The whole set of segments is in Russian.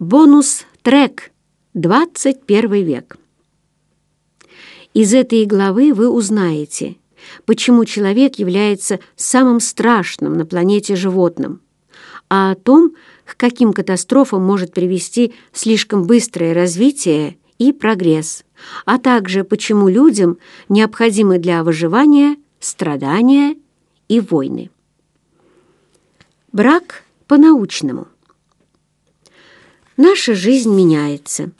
Бонус-трек 21 век. Из этой главы вы узнаете, почему человек является самым страшным на планете животным, а о том, к каким катастрофам может привести слишком быстрое развитие и прогресс, а также почему людям необходимы для выживания страдания и войны. Брак по-научному. Наша жизнь меняется.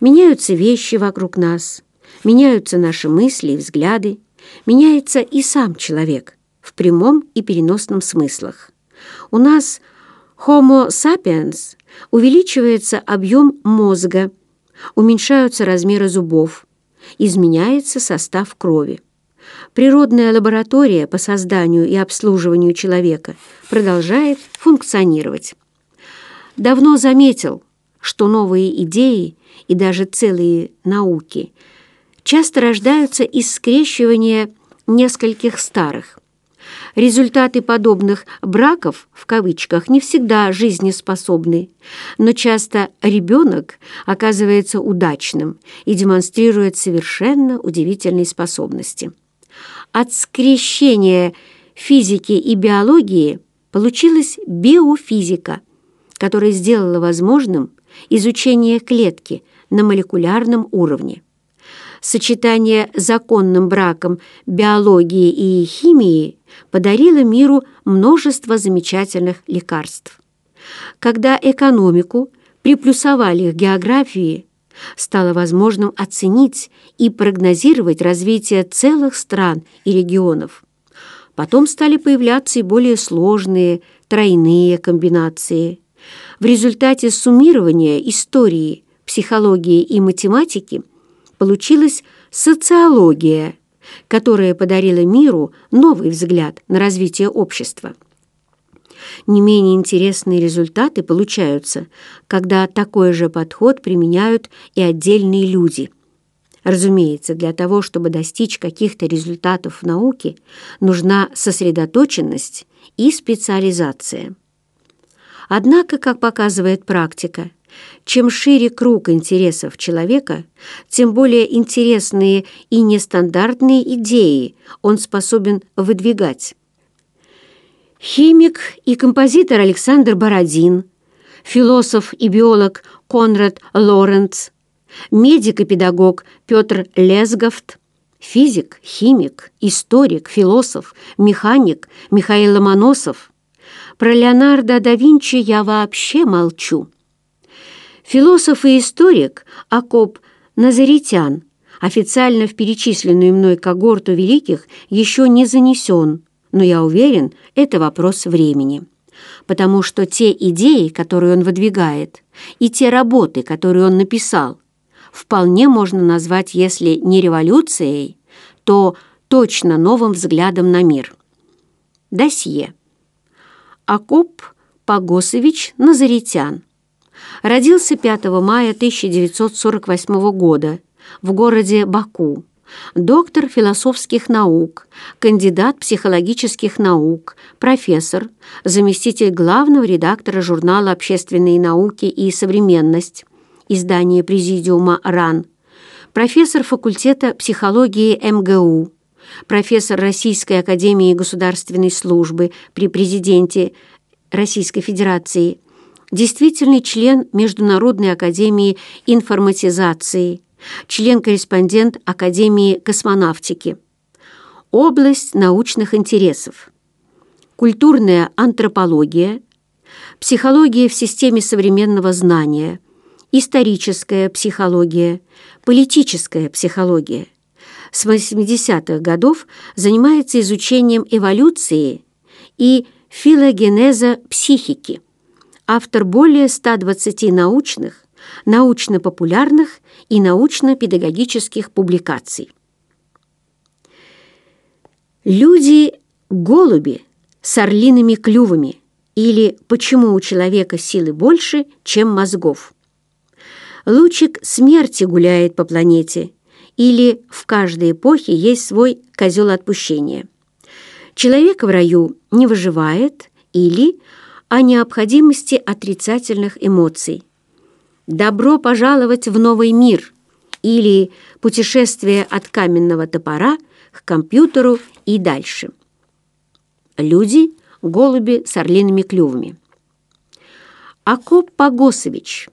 Меняются вещи вокруг нас, меняются наши мысли и взгляды, меняется и сам человек в прямом и переносном смыслах. У нас Homo sapiens увеличивается объем мозга, уменьшаются размеры зубов, изменяется состав крови. Природная лаборатория по созданию и обслуживанию человека продолжает функционировать. Давно заметил, что новые идеи и даже целые науки часто рождаются из скрещивания нескольких старых. Результаты подобных «браков» в кавычках не всегда жизнеспособны, но часто ребенок оказывается удачным и демонстрирует совершенно удивительные способности. От скрещения физики и биологии получилась биофизика, которая сделала возможным изучение клетки на молекулярном уровне. Сочетание законным браком биологии и химии подарило миру множество замечательных лекарств. Когда экономику приплюсовали к географии, стало возможным оценить и прогнозировать развитие целых стран и регионов. Потом стали появляться и более сложные тройные комбинации – в результате суммирования истории, психологии и математики получилась социология, которая подарила миру новый взгляд на развитие общества. Не менее интересные результаты получаются, когда такой же подход применяют и отдельные люди. Разумеется, для того, чтобы достичь каких-то результатов в науке, нужна сосредоточенность и специализация. Однако, как показывает практика, чем шире круг интересов человека, тем более интересные и нестандартные идеи он способен выдвигать. Химик и композитор Александр Бородин, философ и биолог Конрад Лоренц, медик и педагог Петр Лесговт, физик, химик, историк, философ, механик Михаил Ломоносов – про Леонардо да Винчи я вообще молчу. Философ и историк Акоп Назаритян официально в перечисленную мной когорту великих еще не занесен, но я уверен, это вопрос времени. Потому что те идеи, которые он выдвигает, и те работы, которые он написал, вполне можно назвать, если не революцией, то точно новым взглядом на мир. Досье. Акоп Погосович Назаритян. Родился 5 мая 1948 года в городе Баку. Доктор философских наук, кандидат психологических наук, профессор, заместитель главного редактора журнала «Общественные науки и современность», издание Президиума РАН, профессор факультета психологии МГУ, профессор Российской академии государственной службы при президенте Российской Федерации, действительный член Международной академии информатизации, член-корреспондент Академии космонавтики. Область научных интересов. Культурная антропология, психология в системе современного знания, историческая психология, политическая психология с 80-х годов занимается изучением эволюции и филогенеза психики. Автор более 120 научных, научно-популярных и научно-педагогических публикаций. Люди-голуби с орлиными клювами или «Почему у человека силы больше, чем мозгов?» Лучик смерти гуляет по планете – или в каждой эпохе есть свой козел отпущения. Человек в раю не выживает или о необходимости отрицательных эмоций. «Добро пожаловать в новый мир» или «Путешествие от каменного топора к компьютеру и дальше». Люди – голуби с орлиными клювами. Акоп Погосович,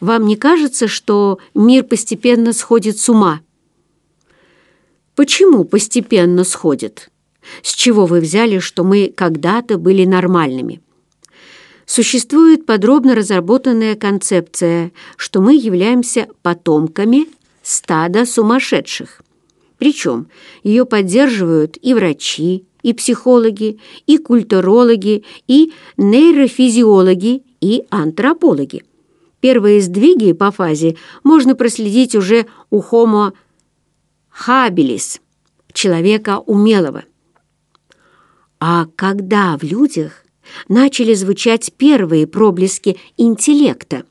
вам не кажется, что мир постепенно сходит с ума? Почему постепенно сходит? С чего вы взяли, что мы когда-то были нормальными? Существует подробно разработанная концепция, что мы являемся потомками стада сумасшедших. Причем ее поддерживают и врачи, и психологи, и культурологи, и нейрофизиологи, и антропологи. Первые сдвиги по фазе можно проследить уже у Homo habilis, человека умелого. А когда в людях начали звучать первые проблески интеллекта?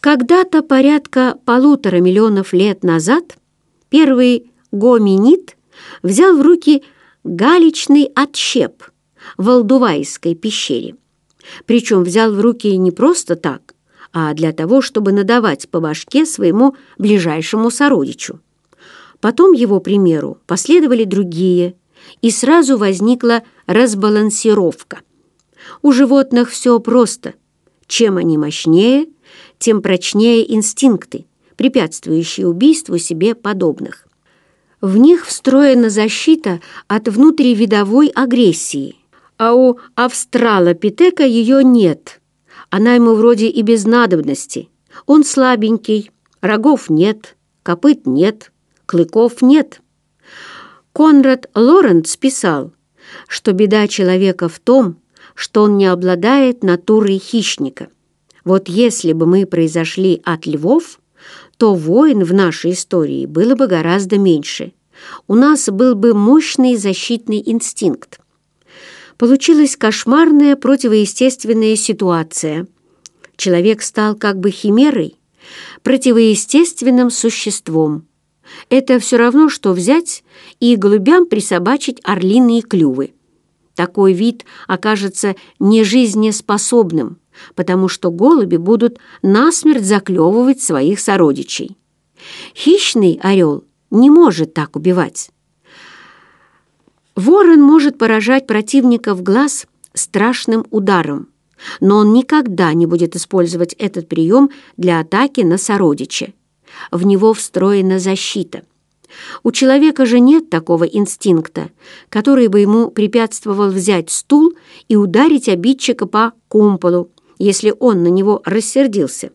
Когда-то порядка полутора миллионов лет назад первый гоминид взял в руки галечный отщеп в Алдувайской пещере. Причем взял в руки не просто так, а для того, чтобы надавать по башке своему ближайшему сородичу. Потом его примеру последовали другие, и сразу возникла разбалансировка. У животных все просто. Чем они мощнее, тем прочнее инстинкты, препятствующие убийству себе подобных. В них встроена защита от внутривидовой агрессии, а у австралопитека ее нет. Она ему вроде и без надобности. Он слабенький, рогов нет, копыт нет, клыков нет. Конрад Лоренц писал, что беда человека в том, что он не обладает натурой хищника. Вот если бы мы произошли от львов, то войн в нашей истории было бы гораздо меньше. У нас был бы мощный защитный инстинкт. Получилась кошмарная противоестественная ситуация. Человек стал как бы химерой, противоестественным существом. Это все равно, что взять и голубям присобачить орлиные клювы. Такой вид окажется нежизнеспособным, потому что голуби будут насмерть заклевывать своих сородичей. Хищный орел не может так убивать. Ворон может поражать противника в глаз страшным ударом, но он никогда не будет использовать этот прием для атаки на сородича. В него встроена защита. У человека же нет такого инстинкта, который бы ему препятствовал взять стул и ударить обидчика по кумполу, если он на него рассердился.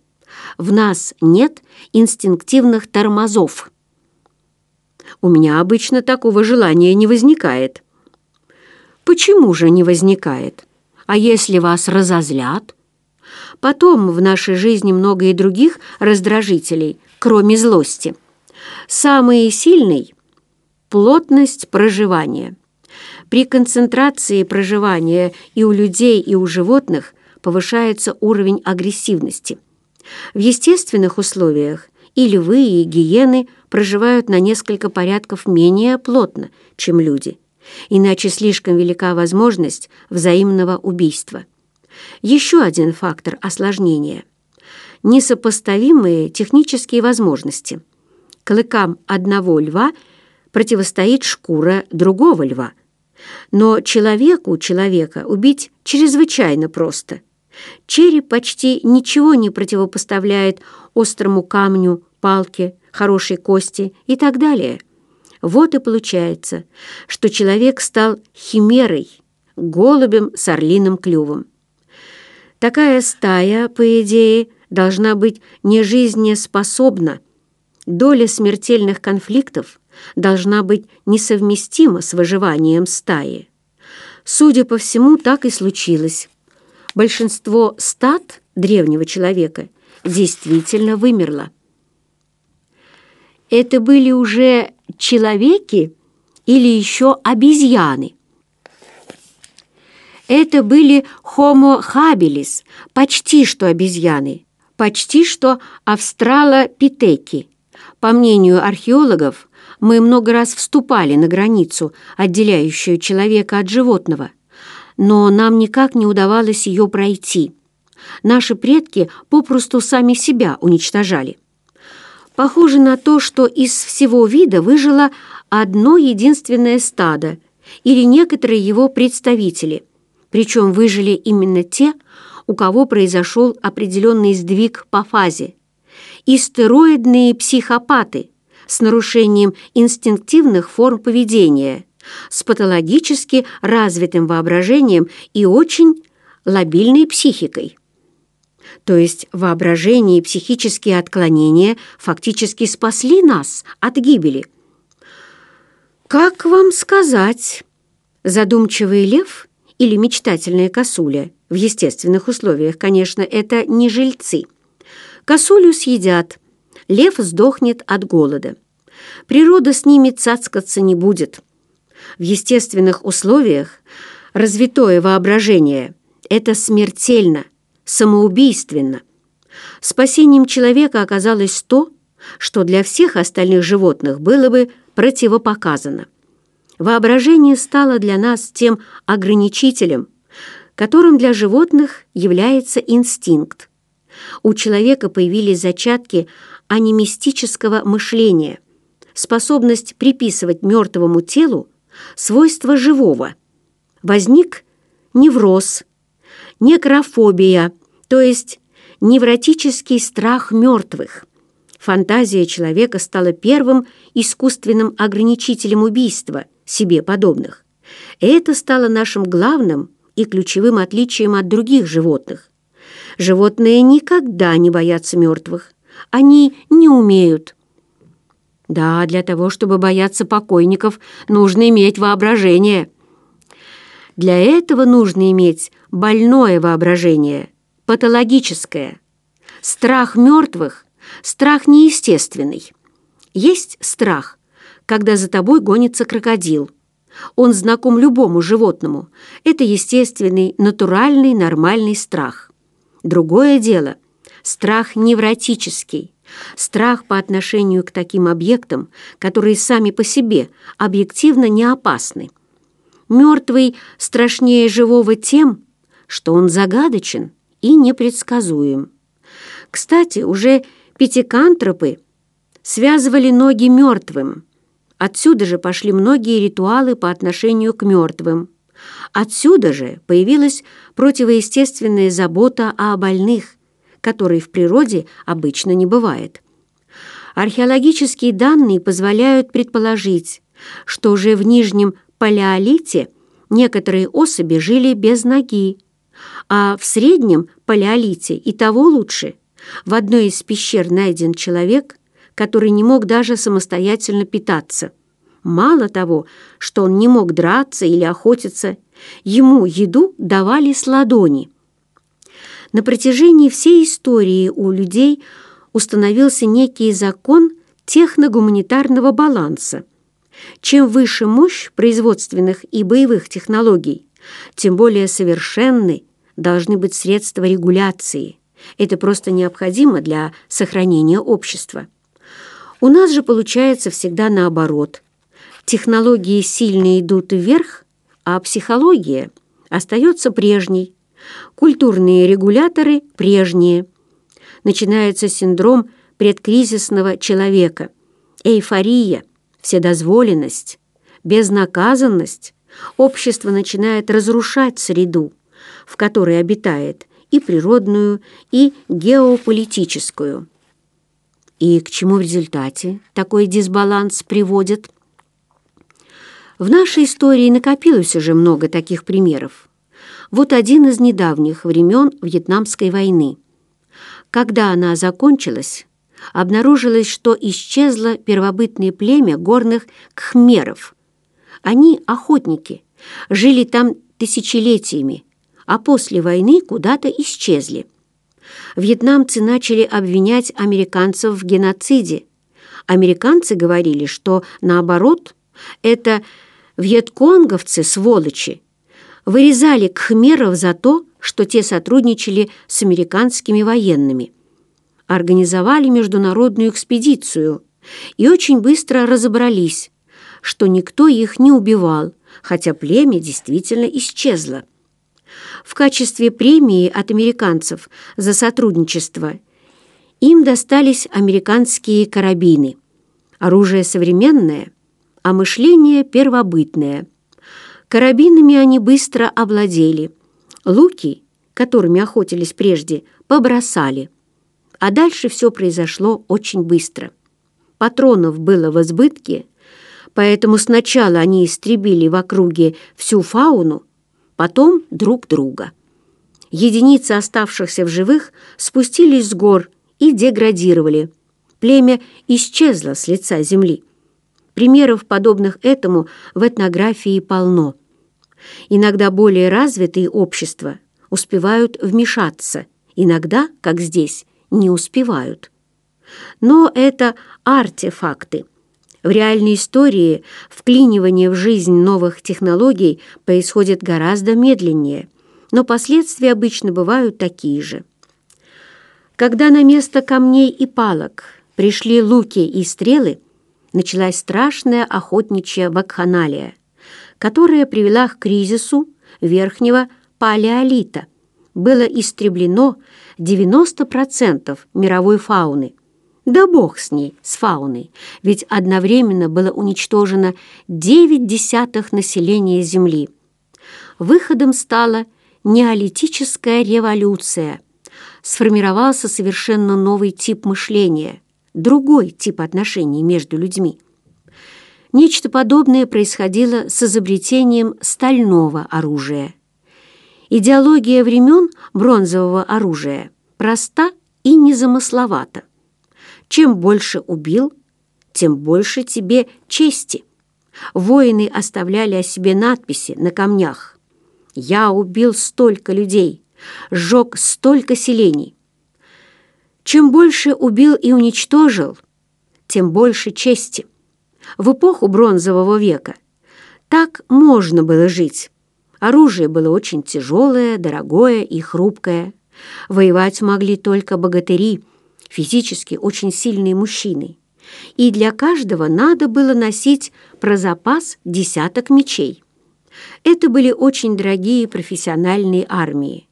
В нас нет инстинктивных тормозов. У меня обычно такого желания не возникает. Почему же не возникает? А если вас разозлят? Потом в нашей жизни много и других раздражителей, кроме злости. Самый сильный – плотность проживания. При концентрации проживания и у людей, и у животных повышается уровень агрессивности. В естественных условиях и львы, и гиены проживают на несколько порядков менее плотно, чем люди, иначе слишком велика возможность взаимного убийства. Еще один фактор осложнения – несопоставимые технические возможности. Клыкам одного льва противостоит шкура другого льва. Но человеку человека убить чрезвычайно просто – Череп почти ничего не противопоставляет острому камню, палке, хорошей кости и так далее. Вот и получается, что человек стал химерой, голубем с орлиным клювом. Такая стая, по идее, должна быть нежизнеспособна. Доля смертельных конфликтов должна быть несовместима с выживанием стаи. Судя по всему, так и случилось большинство стад древнего человека действительно вымерло. Это были уже человеки или еще обезьяны? Это были Homo habilis, почти что обезьяны, почти что австралопитеки. По мнению археологов, мы много раз вступали на границу, отделяющую человека от животного – но нам никак не удавалось ее пройти. наши предки попросту сами себя уничтожали. Похоже на то, что из всего вида выжило одно единственное стадо или некоторые его представители, причем выжили именно те, у кого произошел определенный сдвиг по фазе. Истероидные психопаты с нарушением инстинктивных форм поведения, с патологически развитым воображением и очень лобильной психикой. То есть воображение и психические отклонения фактически спасли нас от гибели. Как вам сказать? Задумчивый лев или мечтательная косуля в естественных условиях, конечно, это не жильцы. Косулю съедят, лев сдохнет от голода. Природа с ними цацкаться не будет. В естественных условиях развитое воображение – это смертельно – самоубийственно. Спасением человека оказалось то, что для всех остальных животных было бы противопоказано. Воображение стало для нас тем ограничителем, которым для животных является инстинкт. У человека появились зачатки анимистического мышления, способность приписывать мертвому телу свойства живого. Возник невроз – некрофобия, то есть невротический страх мертвых. Фантазия человека стала первым искусственным ограничителем убийства себе подобных. это стало нашим главным и ключевым отличием от других животных. Животные никогда не боятся мертвых. Они не умеют. Да, для того, чтобы бояться покойников, нужно иметь воображение. Для этого нужно иметь больное воображение, патологическое. Страх мертвых – страх неестественный. Есть страх, когда за тобой гонится крокодил. Он знаком любому животному. Это естественный, натуральный, нормальный страх. Другое дело – страх невротический. Страх по отношению к таким объектам, которые сами по себе объективно не опасны. Мертвый страшнее живого тем, что он загадочен и непредсказуем. Кстати, уже пятикантропы связывали ноги мертвым. Отсюда же пошли многие ритуалы по отношению к мертвым. Отсюда же появилась противоестественная забота о больных, которой в природе обычно не бывает. Археологические данные позволяют предположить, что уже в Нижнем Палеолите некоторые особи жили без ноги, а в среднем палеолите и того лучше. В одной из пещер найден человек, который не мог даже самостоятельно питаться. Мало того, что он не мог драться или охотиться, ему еду давали с ладони. На протяжении всей истории у людей установился некий закон техногуманитарного баланса. Чем выше мощь производственных и боевых технологий, тем более совершенны должны быть средства регуляции. Это просто необходимо для сохранения общества. У нас же получается всегда наоборот. Технологии сильно идут вверх, а психология остается прежней. Культурные регуляторы прежние. Начинается синдром предкризисного человека. Эйфория, вседозволенность, безнаказанность. Общество начинает разрушать среду в которой обитает, и природную, и геополитическую. И к чему в результате такой дисбаланс приводит? В нашей истории накопилось уже много таких примеров. Вот один из недавних времен Вьетнамской войны. Когда она закончилась, обнаружилось, что исчезло первобытное племя горных кхмеров. Они охотники, жили там тысячелетиями, а после войны куда-то исчезли. Вьетнамцы начали обвинять американцев в геноциде. Американцы говорили, что наоборот, это вьетконговцы, сволочи, вырезали кхмеров за то, что те сотрудничали с американскими военными. Организовали международную экспедицию и очень быстро разобрались, что никто их не убивал, хотя племя действительно исчезло. В качестве премии от американцев за сотрудничество им достались американские карабины. Оружие современное, а мышление первобытное. Карабинами они быстро овладели. Луки, которыми охотились прежде, побросали. А дальше все произошло очень быстро. Патронов было в избытке, поэтому сначала они истребили в округе всю фауну, потом друг друга. Единицы оставшихся в живых спустились с гор и деградировали. Племя исчезло с лица земли. Примеров, подобных этому, в этнографии полно. Иногда более развитые общества успевают вмешаться, иногда, как здесь, не успевают. Но это артефакты – в реальной истории вклинивание в жизнь новых технологий происходит гораздо медленнее, но последствия обычно бывают такие же. Когда на место камней и палок пришли луки и стрелы, началась страшная охотничья вакханалия, которая привела к кризису верхнего палеолита. Было истреблено 90% мировой фауны – да бог с ней, с фауной, ведь одновременно было уничтожено девять десятых населения Земли. Выходом стала неолитическая революция. Сформировался совершенно новый тип мышления, другой тип отношений между людьми. Нечто подобное происходило с изобретением стального оружия. Идеология времен бронзового оружия проста и незамысловата. Чем больше убил, тем больше тебе чести. Воины оставляли о себе надписи на камнях. «Я убил столько людей, сжег столько селений». Чем больше убил и уничтожил, тем больше чести. В эпоху бронзового века так можно было жить. Оружие было очень тяжелое, дорогое и хрупкое. Воевать могли только богатыри – физически очень сильные мужчины, и для каждого надо было носить про запас десяток мечей. Это были очень дорогие профессиональные армии.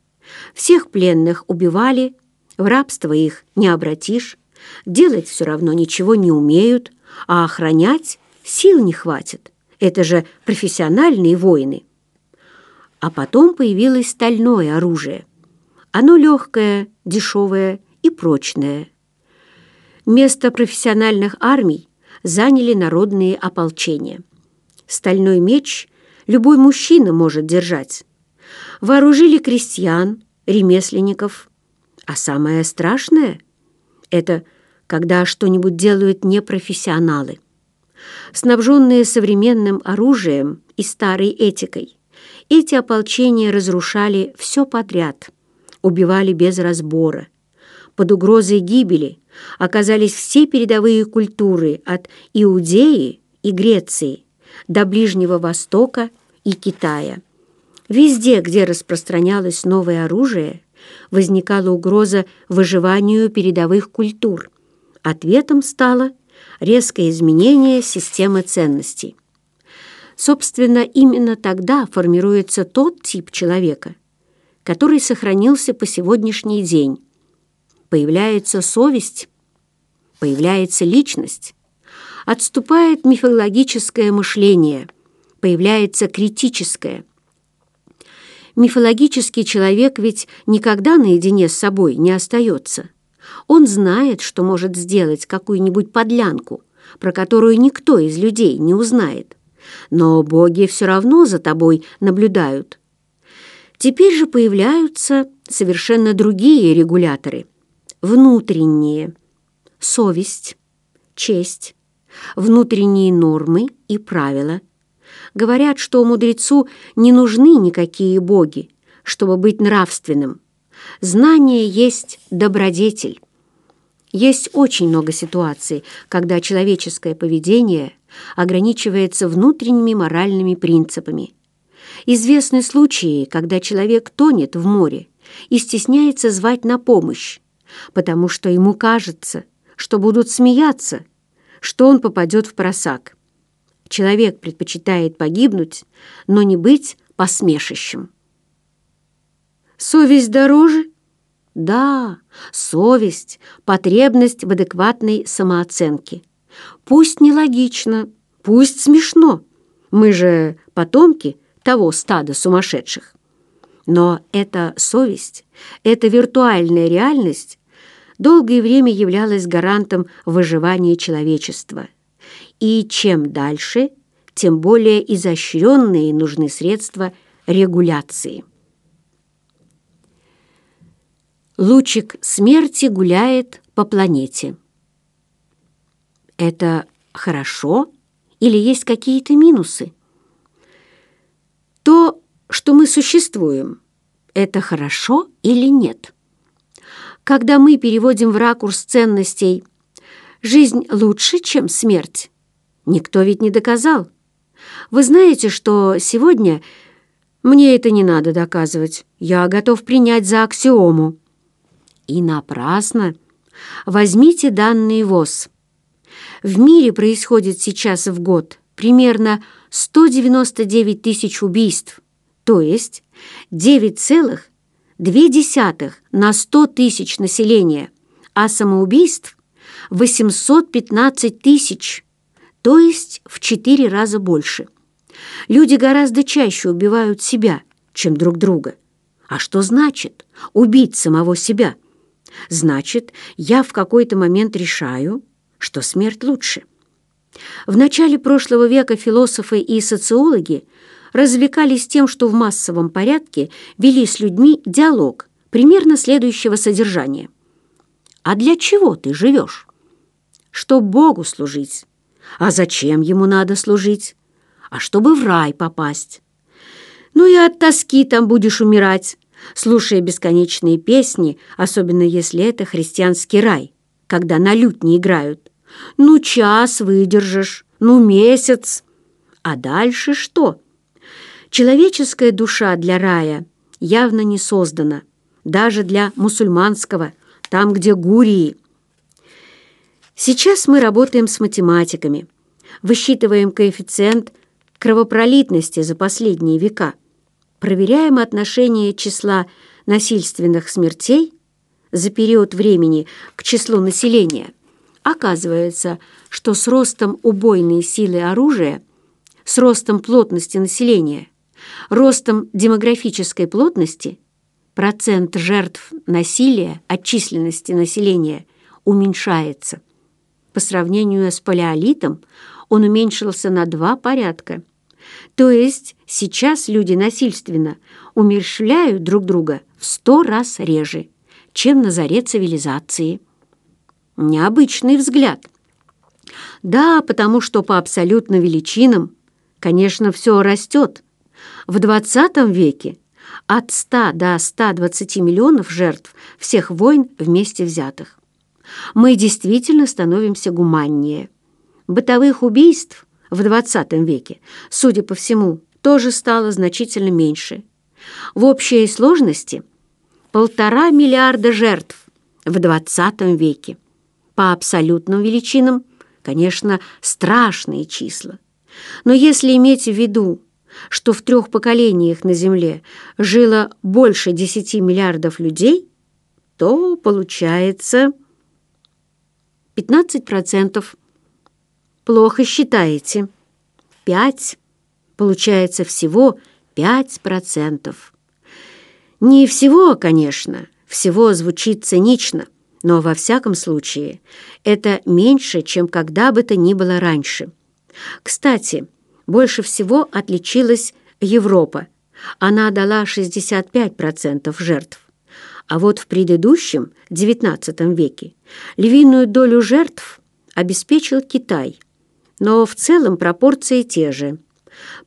Всех пленных убивали, в рабство их не обратишь, делать все равно ничего не умеют, а охранять сил не хватит. Это же профессиональные воины. А потом появилось стальное оружие. Оно легкое, дешевое и прочное. Место профессиональных армий заняли народные ополчения. Стальной меч любой мужчина может держать. Вооружили крестьян, ремесленников. А самое страшное — это когда что-нибудь делают непрофессионалы. Снабженные современным оружием и старой этикой, эти ополчения разрушали все подряд, убивали без разбора. Под угрозой гибели оказались все передовые культуры от Иудеи и Греции до Ближнего Востока и Китая. Везде, где распространялось новое оружие, возникала угроза выживанию передовых культур. Ответом стало резкое изменение системы ценностей. Собственно, именно тогда формируется тот тип человека, который сохранился по сегодняшний день, появляется совесть, появляется личность, отступает мифологическое мышление, появляется критическое. Мифологический человек ведь никогда наедине с собой не остается. Он знает, что может сделать какую-нибудь подлянку, про которую никто из людей не узнает. Но боги все равно за тобой наблюдают. Теперь же появляются совершенно другие регуляторы – внутренние – совесть, честь, внутренние нормы и правила. Говорят, что мудрецу не нужны никакие боги, чтобы быть нравственным. Знание есть добродетель. Есть очень много ситуаций, когда человеческое поведение ограничивается внутренними моральными принципами. Известны случаи, когда человек тонет в море и стесняется звать на помощь, потому что ему кажется, что будут смеяться, что он попадет в просак. Человек предпочитает погибнуть, но не быть посмешищем. Совесть дороже? Да, совесть, потребность в адекватной самооценке. Пусть нелогично, пусть смешно. Мы же потомки того стада сумасшедших. Но эта совесть, эта виртуальная реальность долгое время являлась гарантом выживания человечества. И чем дальше, тем более изощренные нужны средства регуляции. Лучик смерти гуляет по планете. Это хорошо или есть какие-то минусы? То, что мы существуем, это хорошо или нет? Когда мы переводим в ракурс ценностей «жизнь лучше, чем смерть», никто ведь не доказал. Вы знаете, что сегодня мне это не надо доказывать. Я готов принять за аксиому. И напрасно. Возьмите данные ВОЗ. В мире происходит сейчас в год примерно 199 тысяч убийств, то есть 9,2 на 100 тысяч населения, а самоубийств 815 тысяч, то есть в 4 раза больше. Люди гораздо чаще убивают себя, чем друг друга. А что значит убить самого себя? Значит, я в какой-то момент решаю, что смерть лучше. В начале прошлого века философы и социологи развлекались тем, что в массовом порядке вели с людьми диалог примерно следующего содержания. «А для чего ты живешь?» «Чтоб Богу служить». «А зачем ему надо служить?» «А чтобы в рай попасть». «Ну и от тоски там будешь умирать» слушая бесконечные песни, особенно если это христианский рай, когда на лютне играют. Ну, час выдержишь, ну, месяц. А дальше что? Человеческая душа для рая явно не создана, даже для мусульманского, там, где гурии. Сейчас мы работаем с математиками, высчитываем коэффициент кровопролитности за последние века – проверяем отношение числа насильственных смертей за период времени к числу населения, оказывается, что с ростом убойной силы оружия, с ростом плотности населения, ростом демографической плотности, процент жертв насилия от численности населения уменьшается. По сравнению с палеолитом он уменьшился на два порядка – то есть сейчас люди насильственно умерщвляют друг друга в сто раз реже, чем на заре цивилизации. Необычный взгляд. Да, потому что по абсолютным величинам, конечно, все растет. В 20 веке от 100 до 120 миллионов жертв всех войн вместе взятых. Мы действительно становимся гуманнее. Бытовых убийств – в XX веке, судя по всему, тоже стало значительно меньше. В общей сложности полтора миллиарда жертв в XX веке. По абсолютным величинам, конечно, страшные числа. Но если иметь в виду, что в трех поколениях на Земле жило больше 10 миллиардов людей, то получается 15% Плохо считаете. Пять. Получается всего пять процентов. Не всего, конечно, всего звучит цинично, но во всяком случае это меньше, чем когда бы то ни было раньше. Кстати, больше всего отличилась Европа. Она дала 65% жертв. А вот в предыдущем, XIX веке, львиную долю жертв обеспечил Китай – но в целом пропорции те же.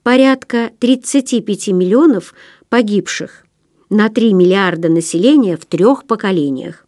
Порядка 35 миллионов погибших на 3 миллиарда населения в трех поколениях.